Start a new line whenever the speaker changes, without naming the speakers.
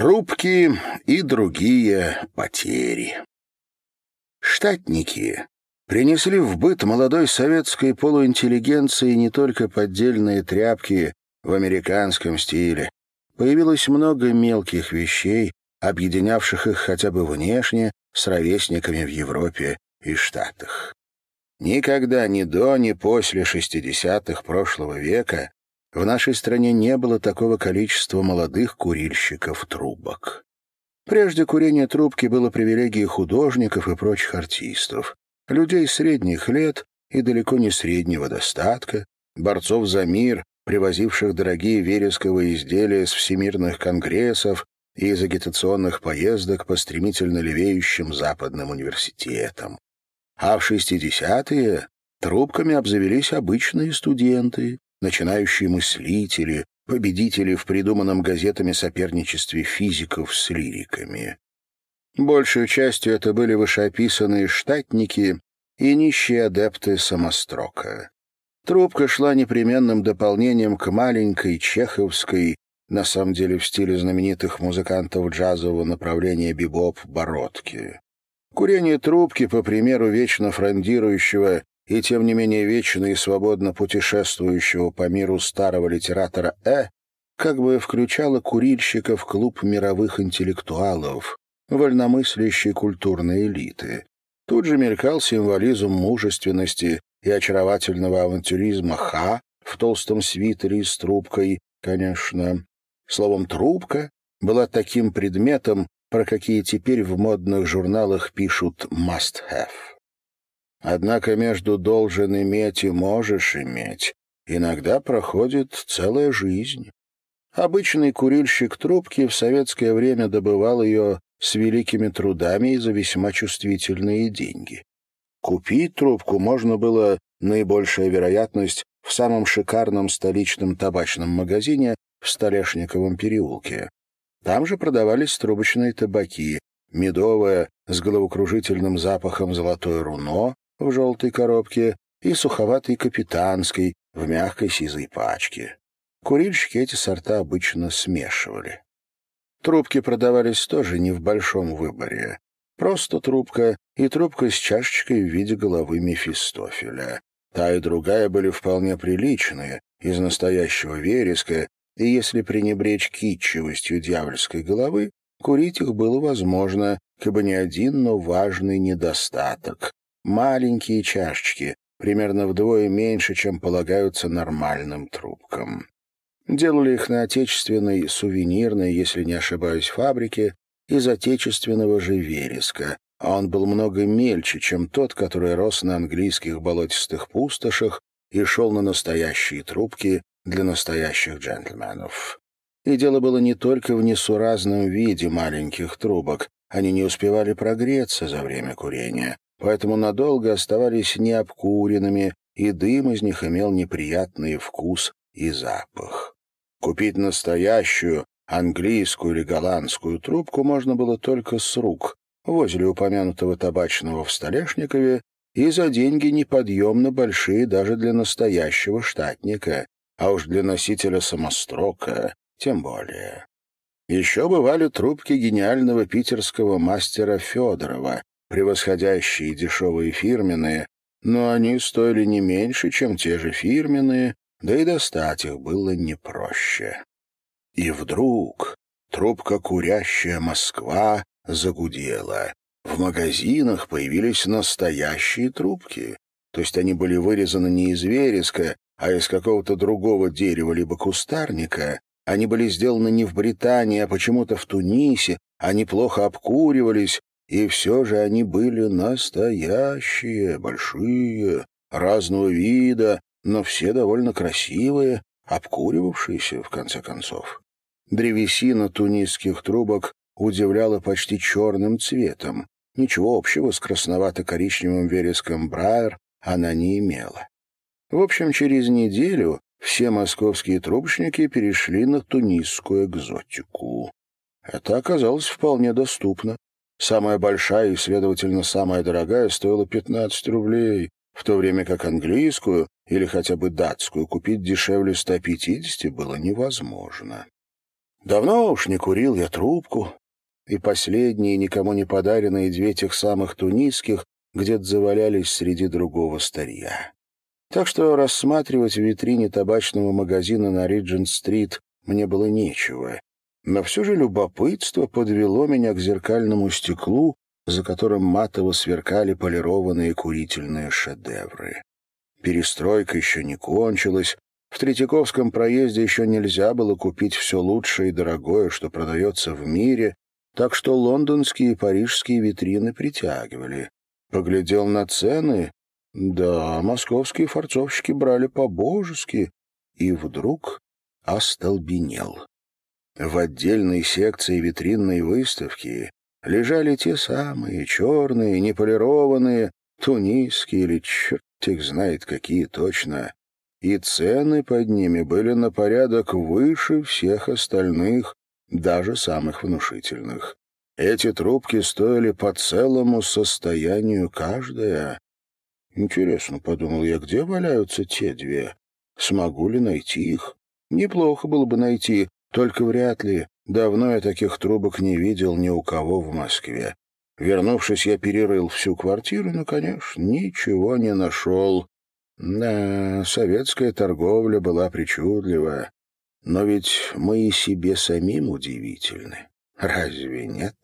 Трубки и другие потери. Штатники принесли в быт молодой советской полуинтеллигенции не только поддельные тряпки в американском стиле. Появилось много мелких вещей, объединявших их хотя бы внешне с ровесниками в Европе и Штатах. Никогда ни до, ни после 60-х прошлого века в нашей стране не было такого количества молодых курильщиков трубок. Прежде курение трубки было привилегией художников и прочих артистов, людей средних лет и далеко не среднего достатка, борцов за мир, привозивших дорогие вересковые изделия с всемирных конгрессов и из агитационных поездок по стремительно левеющим западным университетам. А в 60-е трубками обзавелись обычные студенты, начинающие мыслители, победители в придуманном газетами соперничестве физиков с лириками. Большей частью это были вышеописанные штатники и нищие адепты самострока. Трубка шла непременным дополнением к маленькой чеховской, на самом деле в стиле знаменитых музыкантов джазового направления бибоп, бородки. Курение трубки, по примеру вечно фрондирующего и тем не менее вечно и свободно путешествующего по миру старого литератора Э, как бы включала курильщика в клуб мировых интеллектуалов, вольномыслящей культурной элиты. Тут же мелькал символизм мужественности и очаровательного авантюризма Ха в толстом свитере с трубкой, конечно. Словом, трубка была таким предметом, про какие теперь в модных журналах пишут «must have». Однако между «должен иметь» и «можешь иметь» иногда проходит целая жизнь. Обычный курильщик трубки в советское время добывал ее с великими трудами и за весьма чувствительные деньги. Купить трубку можно было, наибольшая вероятность, в самом шикарном столичном табачном магазине в Столешниковом переулке. Там же продавались трубочные табаки, медовая с головокружительным запахом золотое руно, в желтой коробке и суховатой капитанской в мягкой сизой пачке. Курильщики эти сорта обычно смешивали. Трубки продавались тоже не в большом выборе. Просто трубка и трубка с чашечкой в виде головы Мефистофеля. Та и другая были вполне приличные, из настоящего вереска, и если пренебречь китчевостью дьявольской головы, курить их было возможно, как бы не один, но важный недостаток. Маленькие чашечки, примерно вдвое меньше, чем полагаются нормальным трубкам. Делали их на отечественной, сувенирной, если не ошибаюсь, фабрике из отечественного же вереска, а он был много мельче, чем тот, который рос на английских болотистых пустошах и шел на настоящие трубки для настоящих джентльменов. И дело было не только в несуразном виде маленьких трубок, они не успевали прогреться за время курения, поэтому надолго оставались необкуренными, и дым из них имел неприятный вкус и запах. Купить настоящую английскую или голландскую трубку можно было только с рук, возле упомянутого табачного в Столешникове, и за деньги неподъемно большие даже для настоящего штатника, а уж для носителя самострока тем более. Еще бывали трубки гениального питерского мастера Федорова, превосходящие дешевые фирменные, но они стоили не меньше, чем те же фирменные, да и достать их было не проще. И вдруг трубка курящая Москва загудела. В магазинах появились настоящие трубки, то есть они были вырезаны не из вереска, а из какого-то другого дерева либо кустарника, они были сделаны не в Британии, а почему-то в Тунисе, они плохо обкуривались, и все же они были настоящие, большие, разного вида, но все довольно красивые, обкуривавшиеся, в конце концов. Древесина тунисских трубок удивляла почти черным цветом. Ничего общего с красновато-коричневым вереском Брайер она не имела. В общем, через неделю все московские трубочники перешли на тунисскую экзотику. Это оказалось вполне доступно. Самая большая и, следовательно, самая дорогая стоила 15 рублей, в то время как английскую или хотя бы датскую купить дешевле 150 было невозможно. Давно уж не курил я трубку, и последние, никому не подаренные две тех самых тунисских где-то завалялись среди другого старья. Так что рассматривать в витрине табачного магазина на Риджент-стрит мне было нечего. Но все же любопытство подвело меня к зеркальному стеклу, за которым матово сверкали полированные курительные шедевры. Перестройка еще не кончилась, в Третьяковском проезде еще нельзя было купить все лучшее и дорогое, что продается в мире, так что лондонские и парижские витрины притягивали. Поглядел на цены. Да, московские форцовщики брали по-божески. И вдруг остолбенел. В отдельной секции витринной выставки лежали те самые черные, неполированные, тунисские или черт их знает какие точно, и цены под ними были на порядок выше всех остальных, даже самых внушительных. Эти трубки стоили по целому состоянию каждая. Интересно, — подумал я, — где валяются те две? Смогу ли найти их? Неплохо было бы найти, только вряд ли. Давно я таких трубок не видел ни у кого в Москве. Вернувшись, я перерыл всю квартиру, но, конечно, ничего не нашел. Да, советская торговля была причудлива. Но ведь мы и себе самим удивительны. Разве нет?